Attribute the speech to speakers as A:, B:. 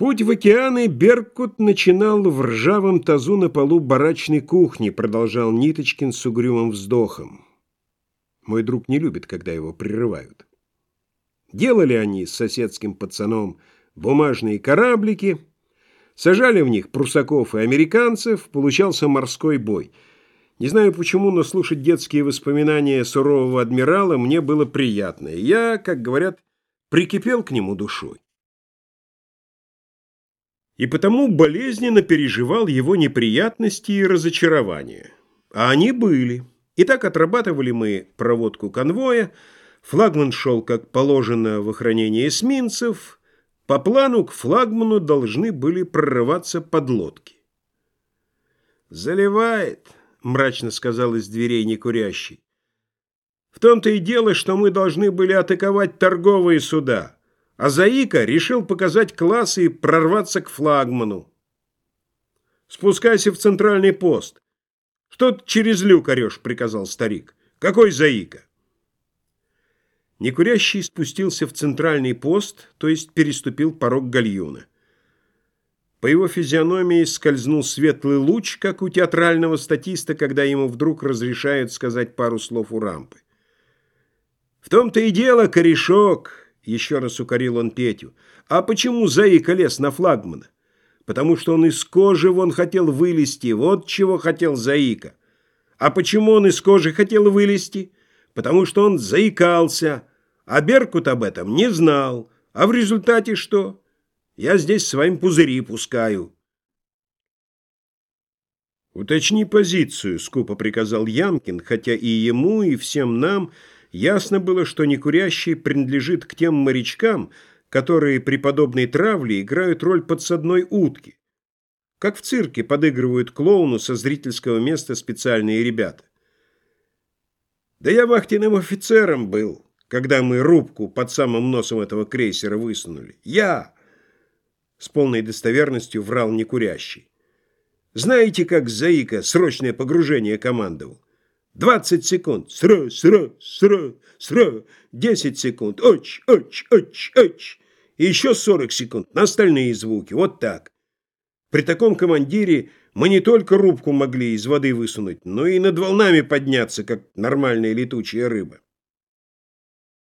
A: Путь в океаны Беркут начинал в ржавом тазу на полу барачной кухни, продолжал Ниточкин с угрюмым вздохом. Мой друг не любит, когда его прерывают. Делали они с соседским пацаном бумажные кораблики, сажали в них прусаков и американцев, получался морской бой. Не знаю почему, но слушать детские воспоминания сурового адмирала мне было приятно. Я, как говорят, прикипел к нему душой и потому болезненно переживал его неприятности и разочарования. А они были. И так отрабатывали мы проводку конвоя, флагман шел, как положено, в охранении эсминцев, по плану к флагману должны были прорываться подлодки. «Заливает», — мрачно сказал из дверей некурящий. «В том-то и дело, что мы должны были атаковать торговые суда». А Заика решил показать класс и прорваться к флагману. «Спускайся в центральный пост. Что ты через люк орешь?» — приказал старик. «Какой Заика?» Некурящий спустился в центральный пост, то есть переступил порог гальюна. По его физиономии скользнул светлый луч, как у театрального статиста, когда ему вдруг разрешают сказать пару слов у рампы. «В том-то и дело, корешок!» Еще раз укорил он Петю. А почему Заика лез на флагмана? Потому что он из кожи вон хотел вылезти. Вот чего хотел Заика. А почему он из кожи хотел вылезти? Потому что он заикался. А Беркут об этом не знал. А в результате что? Я здесь своим пузыри пускаю. «Уточни позицию», — скупо приказал Ямкин, хотя и ему, и всем нам ясно было, что некурящий принадлежит к тем морячкам, которые при подобной травле играют роль подсадной утки. Как в цирке подыгрывают клоуну со зрительского места специальные ребята. Да я вахтенным офицером был, когда мы рубку под самым носом этого крейсера высунули. Я! С полной достоверностью врал некурящий. Знаете, как Заика срочное погружение командовал? Двадцать секунд. Сра, сра, сра, сра. Десять секунд. Оч, оч, оч, оч. И еще сорок секунд на остальные звуки. Вот так. При таком командире мы не только рубку могли из воды высунуть, но и над волнами подняться, как нормальная летучая рыба.